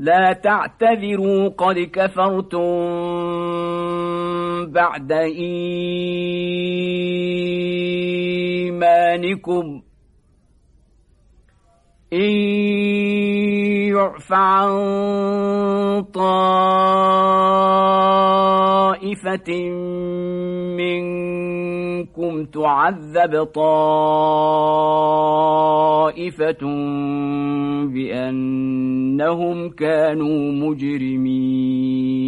لا تعتذروا قد كفرتم بعد إيمانكم. إن يعف عن طائفة منكم تعذب طائفة بأنهم كانوا مجرمين.